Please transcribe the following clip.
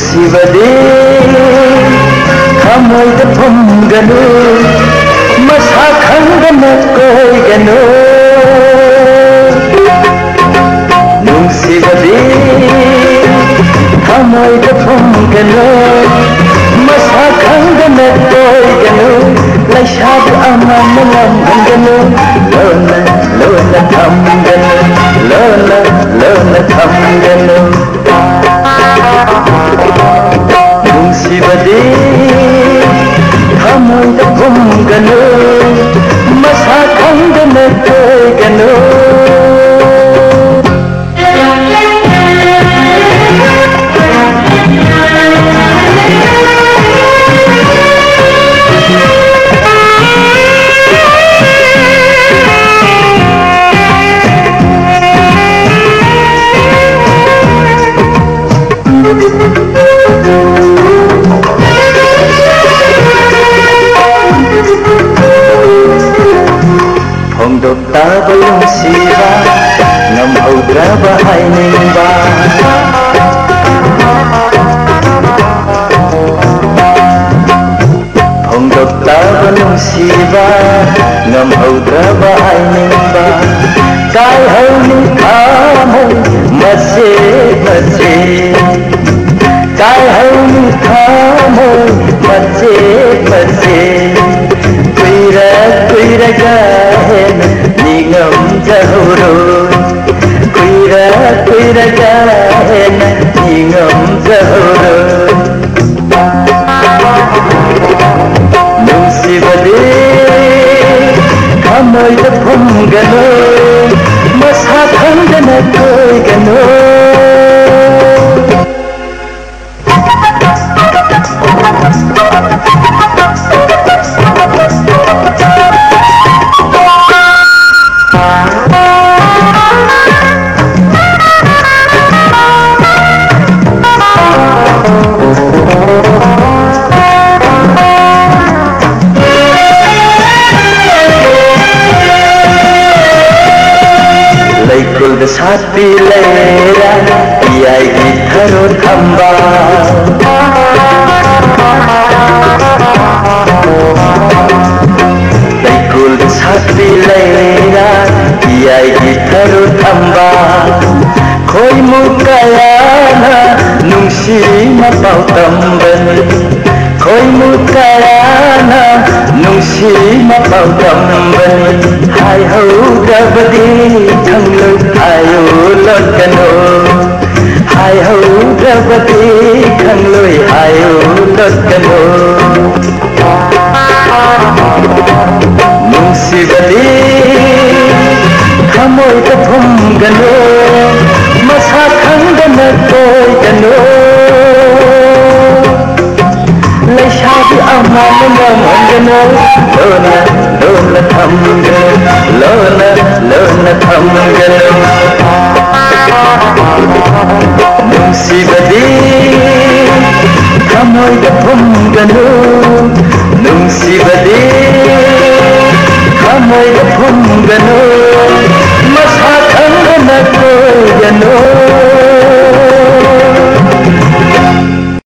சிவதே கமழ்த பொங்கனோ மசா கங்கன கோய்கனோ நுசிவதே கமழ்த பொங்கனோ மசா கங்கன கோய்கனோ லைஷாது அம்மன் லம்பங்கனோ லோன லோன தம்பன் லோன லோன Thampan Dokta belum siwa Ngam udra bahai nimba Hong dokta belum siwa Ngam udra bahai nimba Kai hau ni thamu Masih masih Kai hau ni thamu Masih masih Kuira kuira gai ಗೌರವ ಕುಯ್ರ ಕುಯ್ರ ಗಾಯನ ನಿಗಮ್ ಗೌರವ ನುಸಿಬದೆ ಕಮಲ ಫುಂಗನೋ ಮಸಾ ಫಂಗನ ಕೋಯ್ಗನೋ ಹತ್ತಿಲೆರ ಇದ್ದರು ಕಂಬ. Kul chakri leira Ia gitaru thamba Khoi mukayana Nungsi ma pao tambani Khoi mukayana Nungsi ma pao tambani आय हौ द्रवदी ठङ्लो आयो लटनो आय हौ द्रवदी ठङ्लो आयो लटनो मुसिबती खमोइको फुङ्गनो मसा खङ्गन कोइगनो लैसाबी अमानो मङ्गनो डोला डोला थम्गनो ಮುಗಿಸಿಬದೇ ಕಮೋಯ್ದ ಪೊಂಗನು ನುಂಗಿಸಿಬದೇ ಕಮೋಯ್ದ ಪೊಂಗನು ಮಸಾ ಕಂಗನ ಕೋಯನು